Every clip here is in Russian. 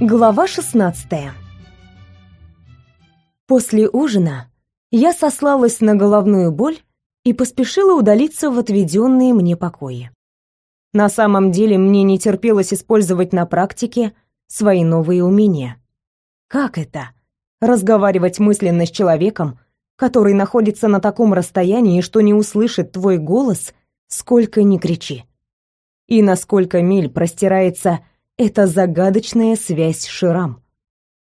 Глава 16 После ужина я сослалась на головную боль и поспешила удалиться в отведенные мне покои. На самом деле мне не терпелось использовать на практике свои новые умения. Как это? Разговаривать мысленно с человеком, который находится на таком расстоянии, что не услышит твой голос, сколько ни кричи. И на сколько миль простирается эта загадочная связь Ширам.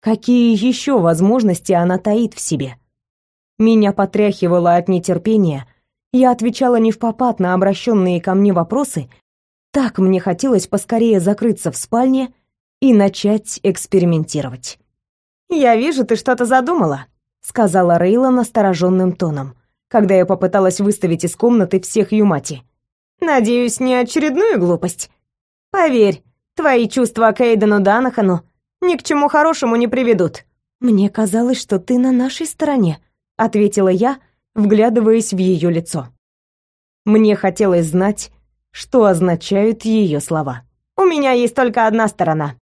Какие еще возможности она таит в себе? Меня потряхивало от нетерпения, я отвечала не в попад на обращенные ко мне вопросы, так мне хотелось поскорее закрыться в спальне и начать экспериментировать. «Я вижу, ты что-то задумала», — сказала Рейла настороженным тоном, когда я попыталась выставить из комнаты всех Юмати. «Надеюсь, не очередную глупость. Поверь, Твои чувства к Эйдену Данахану ни к чему хорошему не приведут. Мне казалось, что ты на нашей стороне, ответила я, вглядываясь в ее лицо. Мне хотелось знать, что означают ее слова. У меня есть только одна сторона,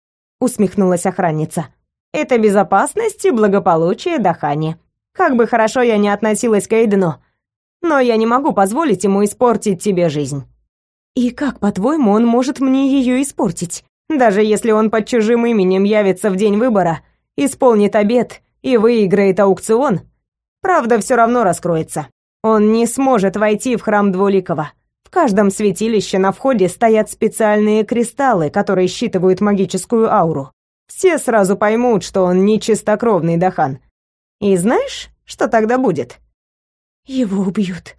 усмехнулась охранница. Это безопасность и благополучие Дахани. Как бы хорошо я ни относилась к Эйдену, но я не могу позволить ему испортить тебе жизнь. И как, по-твоему, он может мне ее испортить? Даже если он под чужим именем явится в день выбора, исполнит обет и выиграет аукцион, правда все равно раскроется. Он не сможет войти в храм Двуликова. В каждом святилище на входе стоят специальные кристаллы, которые считывают магическую ауру. Все сразу поймут, что он не чистокровный Дахан. И знаешь, что тогда будет? Его убьют,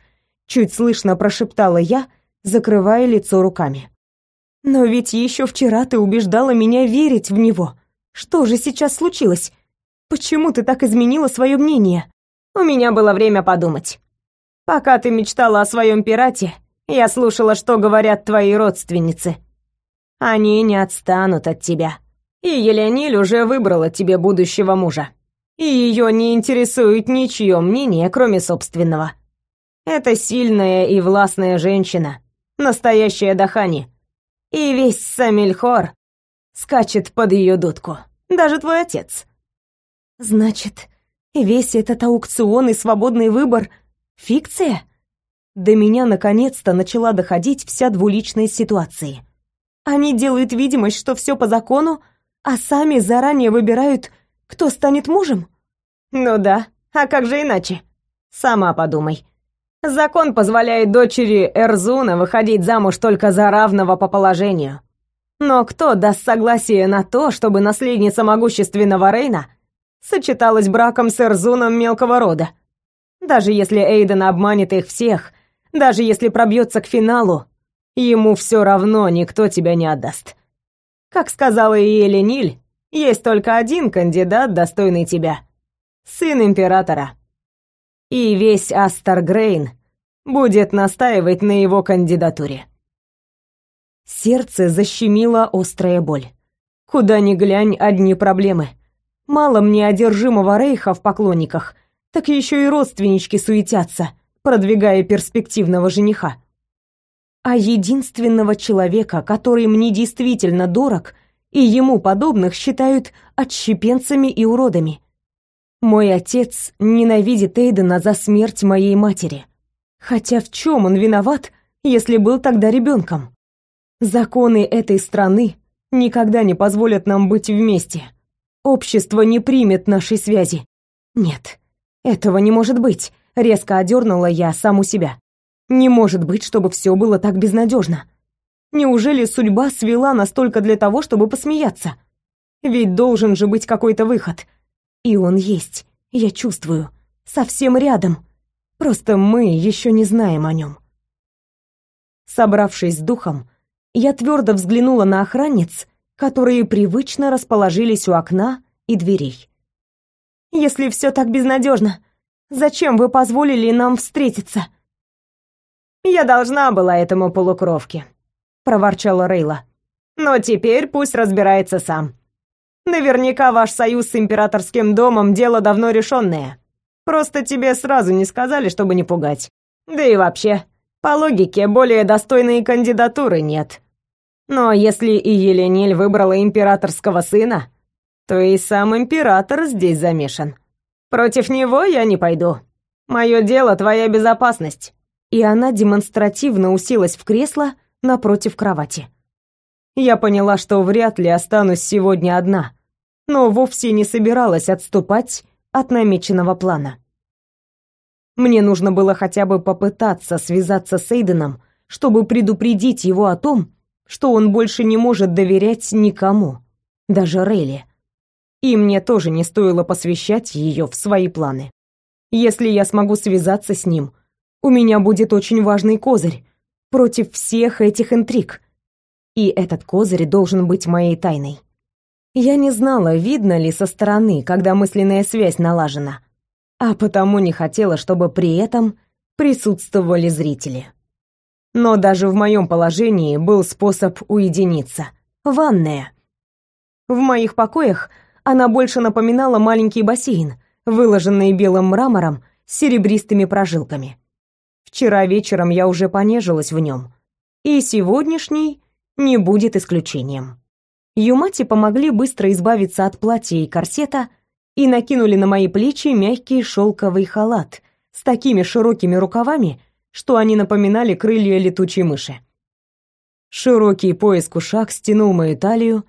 чуть слышно прошептала я, закрывая лицо руками. Но ведь еще вчера ты убеждала меня верить в него. Что же сейчас случилось? Почему ты так изменила свое мнение? У меня было время подумать. Пока ты мечтала о своем пирате, я слушала, что говорят твои родственницы. Они не отстанут от тебя. И Елениль уже выбрала тебе будущего мужа. И ее не интересует ничье мнение, кроме собственного. Это сильная и властная женщина, настоящая Дахани. И весь Самильхор скачет под ее дудку. Даже твой отец. Значит, весь этот аукцион и свободный выбор — фикция? До меня наконец-то начала доходить вся двуличность ситуации. Они делают видимость, что все по закону, а сами заранее выбирают, кто станет мужем? Ну да, а как же иначе? Сама подумай. Закон позволяет дочери Эрзуна выходить замуж только за равного по положению. Но кто даст согласие на то, чтобы наследница могущественного Рейна сочеталась браком с Эрзуном мелкого рода? Даже если Эйден обманет их всех, даже если пробьется к финалу, ему все равно никто тебя не отдаст. Как сказала и Элениль, есть только один кандидат, достойный тебя. Сын императора и весь Астаргрейн будет настаивать на его кандидатуре. Сердце защемило острая боль. Куда ни глянь, одни проблемы. Мало мне одержимого Рейха в поклонниках, так еще и родственнички суетятся, продвигая перспективного жениха. А единственного человека, который мне действительно дорог, и ему подобных считают отщепенцами и уродами. Мой отец ненавидит Эйдена за смерть моей матери. Хотя в чем он виноват, если был тогда ребенком? Законы этой страны никогда не позволят нам быть вместе. Общество не примет нашей связи. Нет, этого не может быть, резко одернула я саму себя. Не может быть, чтобы все было так безнадежно. Неужели судьба свела настолько для того, чтобы посмеяться? Ведь должен же быть какой-то выход. И он есть, я чувствую, совсем рядом. Просто мы еще не знаем о нем. Собравшись с духом, я твердо взглянула на охранниц, которые привычно расположились у окна и дверей. «Если все так безнадежно, зачем вы позволили нам встретиться?» «Я должна была этому полукровке», — проворчала Рейла. «Но теперь пусть разбирается сам. Наверняка ваш союз с императорским домом дело давно решенное. Просто тебе сразу не сказали, чтобы не пугать. Да и вообще, по логике, более достойной кандидатуры нет. Но если и Еленель выбрала императорского сына, то и сам император здесь замешан. Против него я не пойду. Мое дело — твоя безопасность». И она демонстративно уселась в кресло напротив кровати. Я поняла, что вряд ли останусь сегодня одна, но вовсе не собиралась отступать от намеченного плана. Мне нужно было хотя бы попытаться связаться с Эйденом, чтобы предупредить его о том, что он больше не может доверять никому, даже Рейли. И мне тоже не стоило посвящать ее в свои планы. Если я смогу связаться с ним, у меня будет очень важный козырь против всех этих интриг. И этот козырь должен быть моей тайной. Я не знала, видно ли со стороны, когда мысленная связь налажена, а потому не хотела, чтобы при этом присутствовали зрители. Но даже в моем положении был способ уединиться. Ванная. В моих покоях она больше напоминала маленький бассейн, выложенный белым мрамором с серебристыми прожилками. Вчера вечером я уже понежилась в нем, и сегодняшний не будет исключением. Юмати помогли быстро избавиться от платья и корсета и накинули на мои плечи мягкий шелковый халат с такими широкими рукавами, что они напоминали крылья летучей мыши. Широкий пояс-кушак стянул мою талию,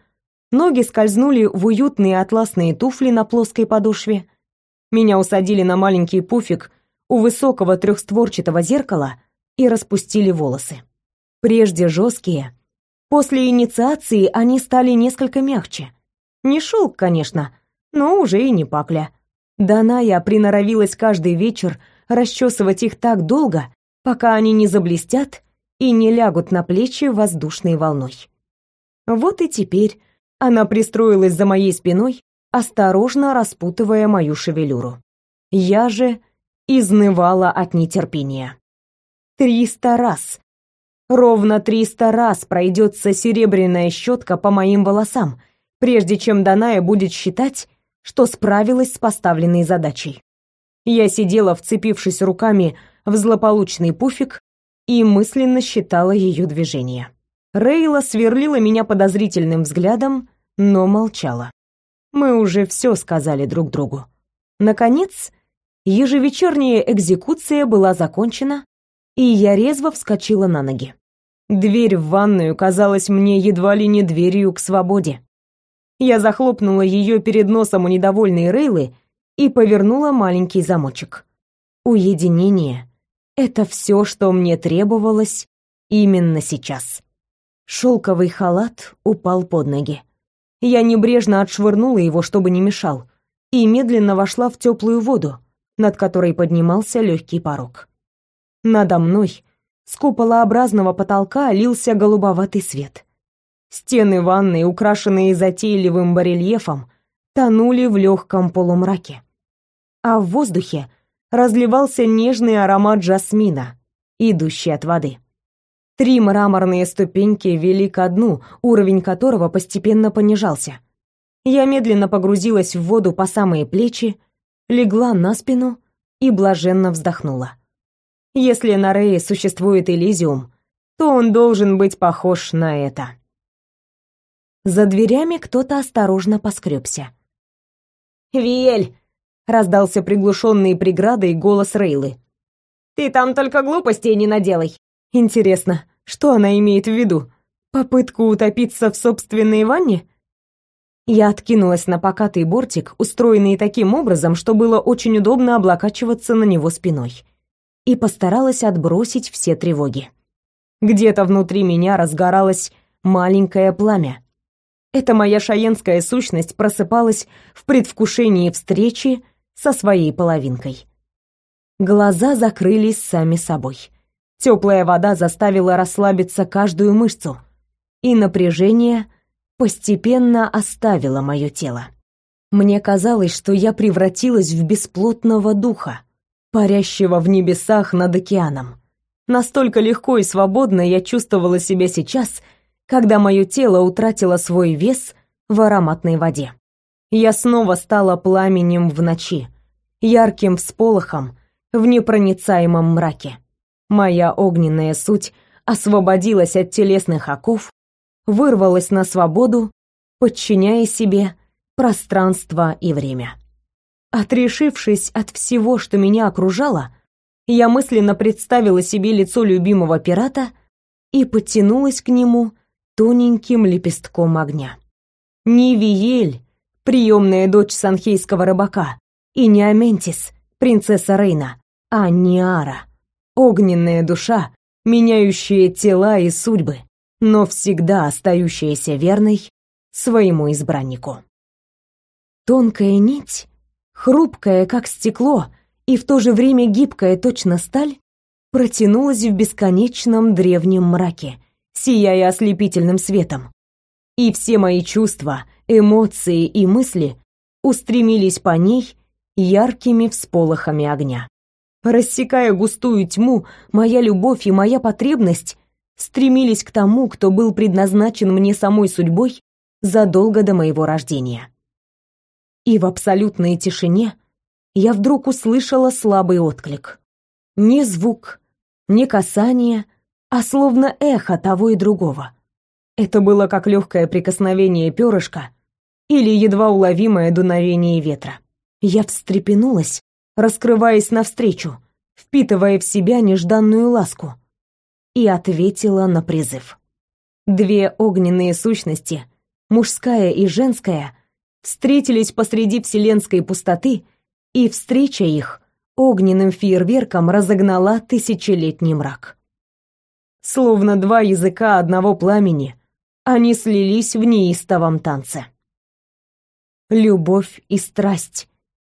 ноги скользнули в уютные атласные туфли на плоской подошве. Меня усадили на маленький пуфик у высокого трехстворчатого зеркала и распустили волосы. Прежде жесткие, после инициации они стали несколько мягче. Не шелк, конечно, но уже и не пакля. Даная приноровилась каждый вечер расчесывать их так долго, пока они не заблестят и не лягут на плечи воздушной волной. Вот и теперь она пристроилась за моей спиной, осторожно распутывая мою шевелюру. Я же изнывала от нетерпения. Триста раз. Ровно триста раз пройдется серебряная щетка по моим волосам, прежде чем Даная будет считать, что справилась с поставленной задачей. Я сидела, вцепившись руками в злополучный пуфик и мысленно считала ее движения. Рейла сверлила меня подозрительным взглядом, но молчала. Мы уже все сказали друг другу. Наконец, ежевечерняя экзекуция была закончена, и я резво вскочила на ноги. Дверь в ванную казалась мне едва ли не дверью к свободе. Я захлопнула ее перед носом у недовольной Рейлы и повернула маленький замочек. Уединение — это все, что мне требовалось именно сейчас. Шелковый халат упал под ноги. Я небрежно отшвырнула его, чтобы не мешал, и медленно вошла в теплую воду, над которой поднимался легкий порог. Надо мной с куполообразного потолка лился голубоватый свет. Стены ванной, украшенные затейливым барельефом, тонули в легком полумраке. А в воздухе разливался нежный аромат жасмина, идущий от воды. Три мраморные ступеньки вели ко дну, уровень которого постепенно понижался. Я медленно погрузилась в воду по самые плечи, легла на спину и блаженно вздохнула. Если на Рее существует Элизиум, то он должен быть похож на это. За дверями кто-то осторожно поскребся. «Виэль!» — раздался приглушенный преградой голос Рейлы. «Ты там только глупостей не наделай!» «Интересно, что она имеет в виду? Попытку утопиться в собственной ванне?» Я откинулась на покатый бортик, устроенный таким образом, что было очень удобно облокачиваться на него спиной, и постаралась отбросить все тревоги. Где-то внутри меня разгоралось маленькое пламя, эта моя шаенская сущность просыпалась в предвкушении встречи со своей половинкой. Глаза закрылись сами собой. Теплая вода заставила расслабиться каждую мышцу, и напряжение постепенно оставило мое тело. Мне казалось, что я превратилась в бесплотного духа, парящего в небесах над океаном. Настолько легко и свободно я чувствовала себя сейчас — когда мое тело утратило свой вес в ароматной воде. Я снова стала пламенем в ночи, ярким всполохом в непроницаемом мраке. Моя огненная суть освободилась от телесных оков, вырвалась на свободу, подчиняя себе пространство и время. Отрешившись от всего, что меня окружало, я мысленно представила себе лицо любимого пирата и подтянулась к нему тоненьким лепестком огня. Не Виель, приемная дочь санхейского рыбака, и не Аментис, принцесса Рейна, а Ниара, огненная душа, меняющая тела и судьбы, но всегда остающаяся верной своему избраннику. Тонкая нить, хрупкая, как стекло, и в то же время гибкая, точно сталь, протянулась в бесконечном древнем мраке, сияя ослепительным светом. И все мои чувства, эмоции и мысли устремились по ней яркими всполохами огня. Рассекая густую тьму, моя любовь и моя потребность стремились к тому, кто был предназначен мне самой судьбой задолго до моего рождения. И в абсолютной тишине я вдруг услышала слабый отклик. Не звук, не касание, а словно эхо того и другого. Это было как легкое прикосновение перышка или едва уловимое дуновение ветра. Я встрепенулась, раскрываясь навстречу, впитывая в себя нежданную ласку, и ответила на призыв. Две огненные сущности, мужская и женская, встретились посреди вселенской пустоты, и встреча их огненным фейерверком разогнала тысячелетний мрак. Словно два языка одного пламени, они слились в неистовом танце. Любовь и страсть,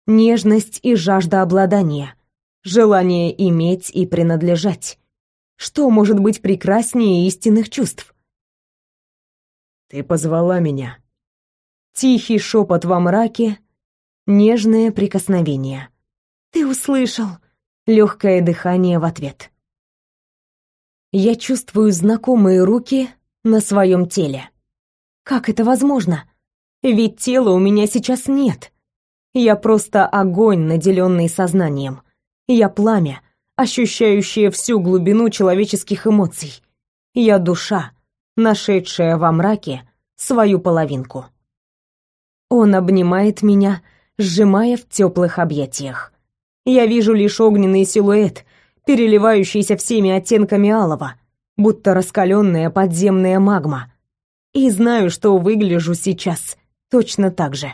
нежность и жажда обладания, желание иметь и принадлежать. Что может быть прекраснее истинных чувств? Ты позвала меня, Тихий шепот во мраке, нежное прикосновение. «Ты услышал!» Легкое дыхание в ответ. Я чувствую знакомые руки на своем теле. Как это возможно? Ведь тела у меня сейчас нет. Я просто огонь, наделенный сознанием. Я пламя, ощущающее всю глубину человеческих эмоций. Я душа, нашедшая во мраке свою половинку. Он обнимает меня, сжимая в теплых объятиях. Я вижу лишь огненный силуэт, переливающийся всеми оттенками алого, будто раскаленная подземная магма. И знаю, что выгляжу сейчас точно так же.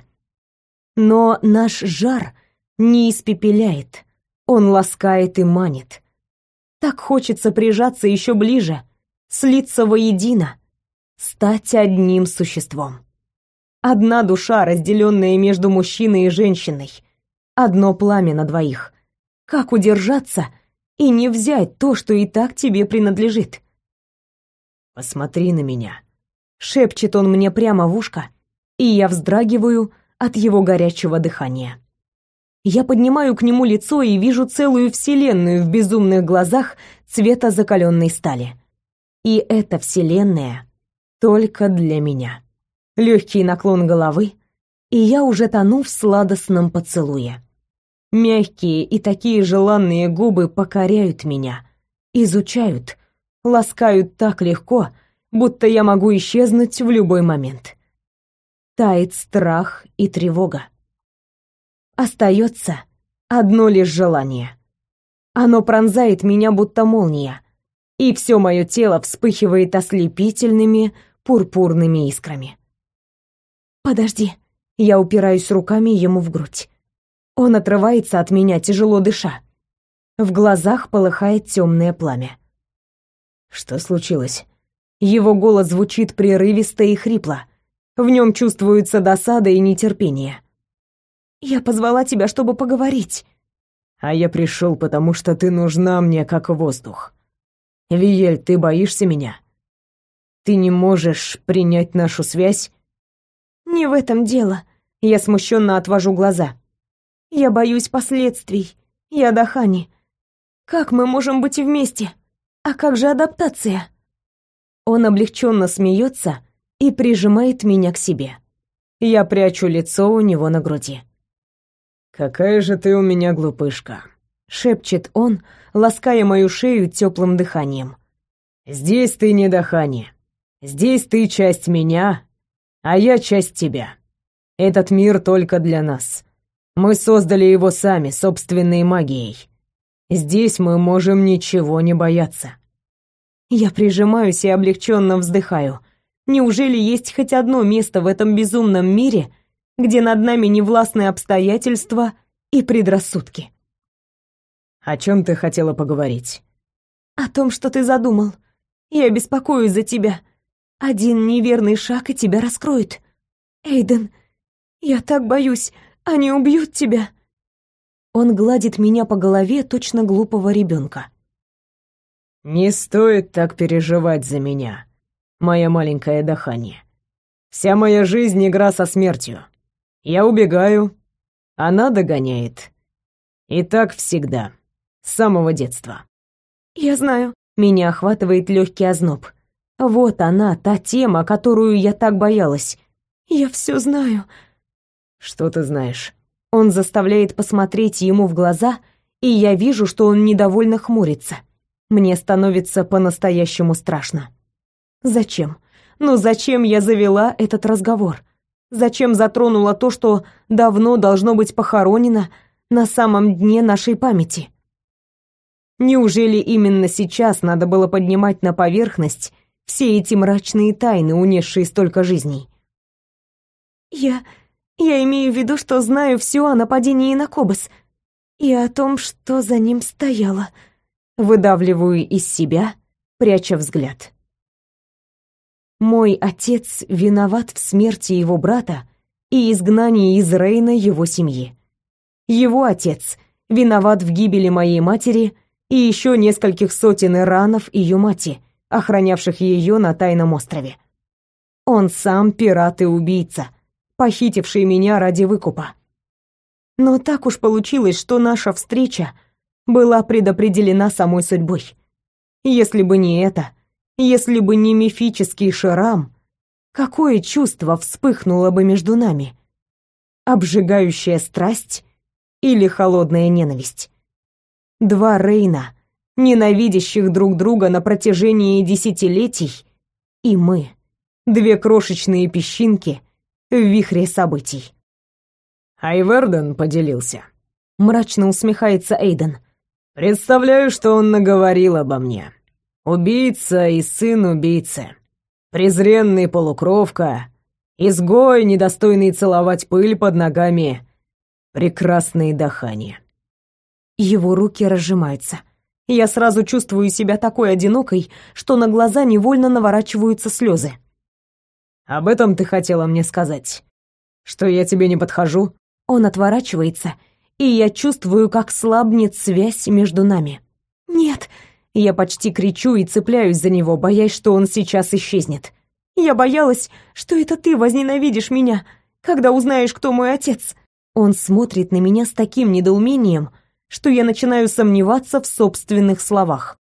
Но наш жар не испепеляет, он ласкает и манит. Так хочется прижаться еще ближе, слиться воедино, стать одним существом. Одна душа, разделенная между мужчиной и женщиной. Одно пламя на двоих. Как удержаться и не взять то, что и так тебе принадлежит? «Посмотри на меня», — шепчет он мне прямо в ушко, и я вздрагиваю от его горячего дыхания. Я поднимаю к нему лицо и вижу целую вселенную в безумных глазах цвета закаленной стали. И эта вселенная только для меня легкий наклон головы, и я уже тону в сладостном поцелуе. Мягкие и такие желанные губы покоряют меня, изучают, ласкают так легко, будто я могу исчезнуть в любой момент. Тает страх и тревога. Остается одно лишь желание. Оно пронзает меня, будто молния, и все мое тело вспыхивает ослепительными пурпурными искрами. «Подожди». Я упираюсь руками ему в грудь. Он отрывается от меня, тяжело дыша. В глазах полыхает темное пламя. «Что случилось?» Его голос звучит прерывисто и хрипло. В нем чувствуется досада и нетерпение. «Я позвала тебя, чтобы поговорить». «А я пришел, потому что ты нужна мне, как воздух. Виель, ты боишься меня? Ты не можешь принять нашу связь «Не в этом дело». Я смущенно отвожу глаза. «Я боюсь последствий. Я Дахани. Как мы можем быть вместе? А как же адаптация?» Он облегченно смеется и прижимает меня к себе. Я прячу лицо у него на груди. «Какая же ты у меня глупышка», — шепчет он, лаская мою шею теплым дыханием. «Здесь ты не Дахани. Здесь ты часть меня, а я часть тебя. Этот мир только для нас. Мы создали его сами, собственной магией. Здесь мы можем ничего не бояться. Я прижимаюсь и облегченно вздыхаю. Неужели есть хоть одно место в этом безумном мире, где над нами не властны обстоятельства и предрассудки? О чем ты хотела поговорить? О том, что ты задумал. Я беспокоюсь за тебя. Один неверный шаг и тебя раскроют. Эйден, я так боюсь, они убьют тебя. Он гладит меня по голове точно глупого ребенка. Не стоит так переживать за меня, моя маленькая Дахани. Вся моя жизнь игра со смертью. Я убегаю, она догоняет. И так всегда, с самого детства. Я знаю. Меня охватывает легкий озноб. Вот она, та тема, которую я так боялась. Я все знаю. Что ты знаешь? Он заставляет посмотреть ему в глаза, и я вижу, что он недовольно хмурится. Мне становится по-настоящему страшно. Зачем? Ну зачем я завела этот разговор? Зачем затронула то, что давно должно быть похоронено на самом дне нашей памяти? Неужели именно сейчас надо было поднимать на поверхность все эти мрачные тайны, унесшие столько жизней? Я... я имею в виду, что знаю все о нападении на Кобас и о том, что за ним стояло. Выдавливаю из себя, пряча взгляд. Мой отец виноват в смерти его брата и изгнании из Рейна его семьи. Его отец виноват в гибели моей матери и еще нескольких сотен иранов ее мати, охранявших ее на тайном острове. Он сам пират и убийца, похитивший меня ради выкупа. Но так уж получилось, что наша встреча была предопределена самой судьбой. Если бы не это, если бы не мифический шрам, какое чувство вспыхнуло бы между нами? Обжигающая страсть или холодная ненависть? Два Рейна, ненавидящих друг друга на протяжении десятилетий, и мы, две крошечные песчинки в вихре событий. Айверден поделился. Мрачно усмехается Эйден. Представляю, что он наговорил обо мне. Убийца и сын убийцы. Презренный полукровка. Изгой, недостойный целовать пыль под ногами. Прекрасные дыхания. Его руки разжимаются. Я сразу чувствую себя такой одинокой, что на глаза невольно наворачиваются слезы. «Об этом ты хотела мне сказать? Что я тебе не подхожу?» Он отворачивается, и я чувствую, как слабнет связь между нами. «Нет!» Я почти кричу и цепляюсь за него, боясь, что он сейчас исчезнет. «Я боялась, что это ты возненавидишь меня, когда узнаешь, кто мой отец!» Он смотрит на меня с таким недоумением, что я начинаю сомневаться в собственных словах.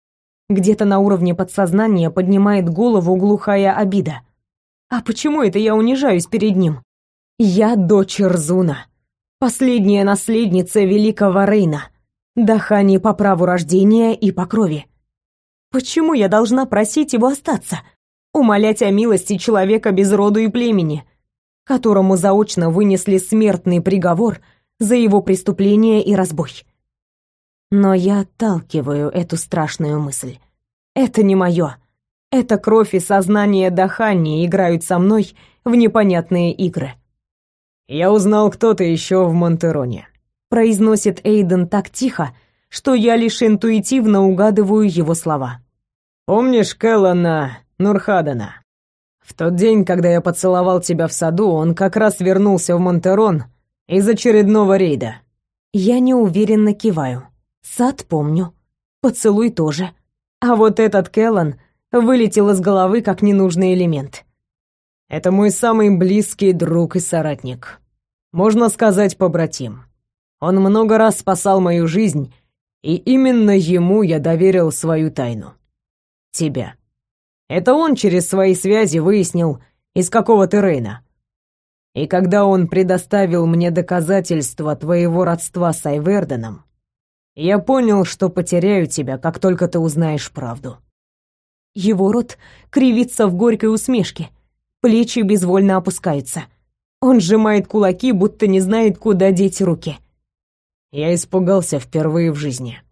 Где-то на уровне подсознания поднимает голову глухая обида. А почему это я унижаюсь перед ним? Я дочь Рзуна, последняя наследница великого Рейна, Дахани по праву рождения и по крови. Почему я должна просить его остаться, умолять о милости человека без роду и племени, которому заочно вынесли смертный приговор за его преступление и разбой? Но я отталкиваю эту страшную мысль. Это не мое. Это кровь и сознание Дахани играют со мной в непонятные игры. «Я узнал, кто ты еще в Монтероне», — произносит Эйден так тихо, что я лишь интуитивно угадываю его слова. «Помнишь Келлана Нурхадана? В тот день, когда я поцеловал тебя в саду, он как раз вернулся в Монтерон из очередного рейда». Я неуверенно киваю. Сад помню. Поцелуй тоже. А вот этот Келлан вылетел из головы как ненужный элемент. Это мой самый близкий друг и соратник. Можно сказать, побратим. Он много раз спасал мою жизнь, и именно ему я доверил свою тайну. Тебя. Это он через свои связи выяснил, из какого ты Рейна. И когда он предоставил мне доказательства твоего родства с Айверденом, я понял, что потеряю тебя, как только ты узнаешь правду. Его рот кривится в горькой усмешке, плечи безвольно опускаются. Он сжимает кулаки, будто не знает, куда деть руки. Я испугался впервые в жизни.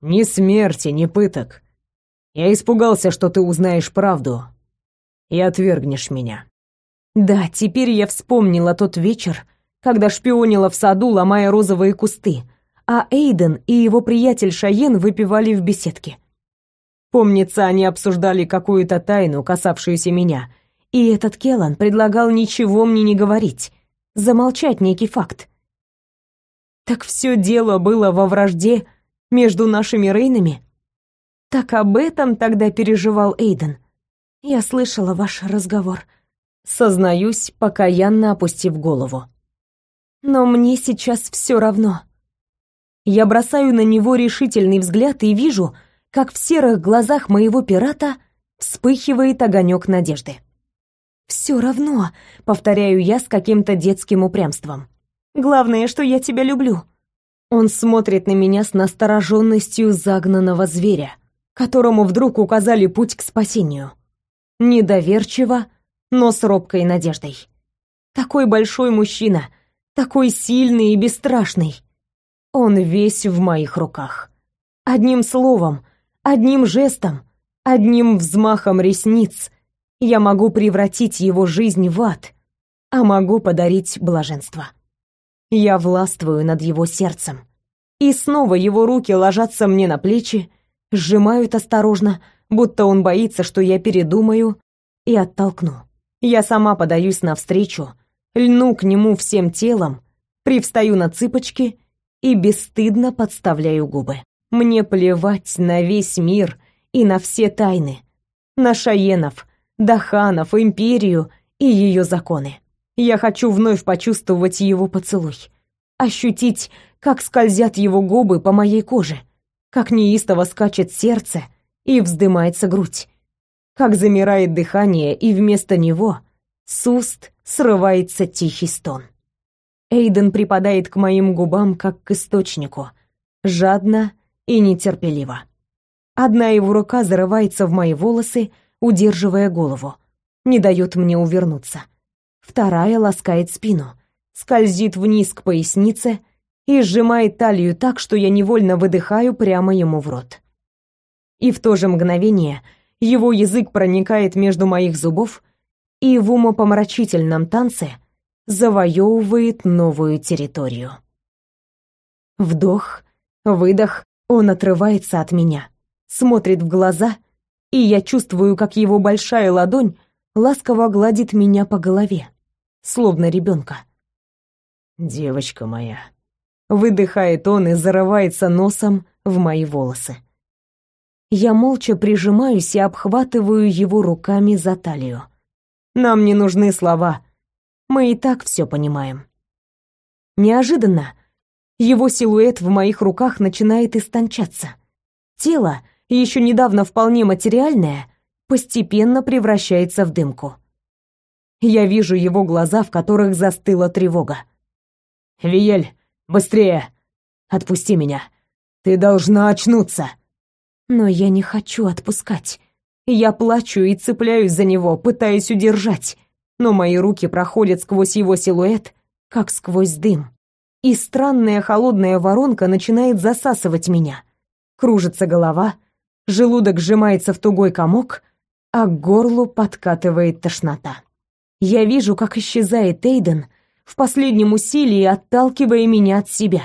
Ни смерти, ни пыток. Я испугался, что ты узнаешь правду и отвергнешь меня. Да, теперь я вспомнила тот вечер, когда шпионила в саду, ломая розовые кусты, а Эйден и его приятель Шаен выпивали в беседке. Помнится, они обсуждали какую-то тайну, касавшуюся меня, и этот Келан предлагал ничего мне не говорить, замолчать некий факт. Так все дело было во вражде между нашими Рейнами? Так об этом тогда переживал Эйден. Я слышала ваш разговор. Сознаюсь, покаянно опустив голову. Но мне сейчас все равно. Я бросаю на него решительный взгляд и вижу, как в серых глазах моего пирата вспыхивает огонек надежды. «Все равно», — повторяю я с каким-то детским упрямством. «Главное, что я тебя люблю». Он смотрит на меня с настороженностью загнанного зверя, которому вдруг указали путь к спасению. Недоверчиво, но с робкой надеждой. Такой большой мужчина, такой сильный и бесстрашный. Он весь в моих руках. Одним словом, Одним жестом, одним взмахом ресниц я могу превратить его жизнь в ад, а могу подарить блаженство. Я властвую над его сердцем. И снова его руки ложатся мне на плечи, сжимают осторожно, будто он боится, что я передумаю и оттолкну. Я сама подаюсь навстречу, льну к нему всем телом, привстаю на цыпочки и бесстыдно подставляю губы. Мне плевать на весь мир и на все тайны. На Шаенов, Даханов, Империю и ее законы. Я хочу вновь почувствовать его поцелуй. Ощутить, как скользят его губы по моей коже, как неистово скачет сердце и вздымается грудь, как замирает дыхание, и вместо него с уст срывается тихий стон. Эйден припадает к моим губам, как к источнику, жадно и нетерпеливо. Одна его рука зарывается в мои волосы, удерживая голову, не дает мне увернуться. Вторая ласкает спину, скользит вниз к пояснице и сжимает талию так, что я невольно выдыхаю прямо ему в рот. И в то же мгновение его язык проникает между моих зубов и в умопомрачительном танце завоевывает новую территорию. Вдох, выдох, он отрывается от меня, смотрит в глаза, и я чувствую, как его большая ладонь ласково гладит меня по голове, словно ребенка. «Девочка моя», — выдыхает он и зарывается носом в мои волосы. Я молча прижимаюсь и обхватываю его руками за талию. Нам не нужны слова, мы и так все понимаем. Неожиданно его силуэт в моих руках начинает истончаться. Тело, еще недавно вполне материальное, постепенно превращается в дымку. Я вижу его глаза, в которых застыла тревога. «Виель, быстрее! Отпусти меня! Ты должна очнуться!» Но я не хочу отпускать. Я плачу и цепляюсь за него, пытаясь удержать, но мои руки проходят сквозь его силуэт, как сквозь дым и странная холодная воронка начинает засасывать меня. Кружится голова, желудок сжимается в тугой комок, а к горлу подкатывает тошнота. Я вижу, как исчезает Эйден в последнем усилии, отталкивая меня от себя.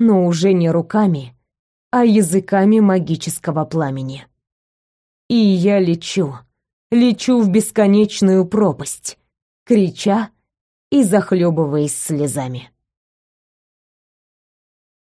Но уже не руками, а языками магического пламени. И я лечу, лечу в бесконечную пропасть, крича и захлебываясь слезами.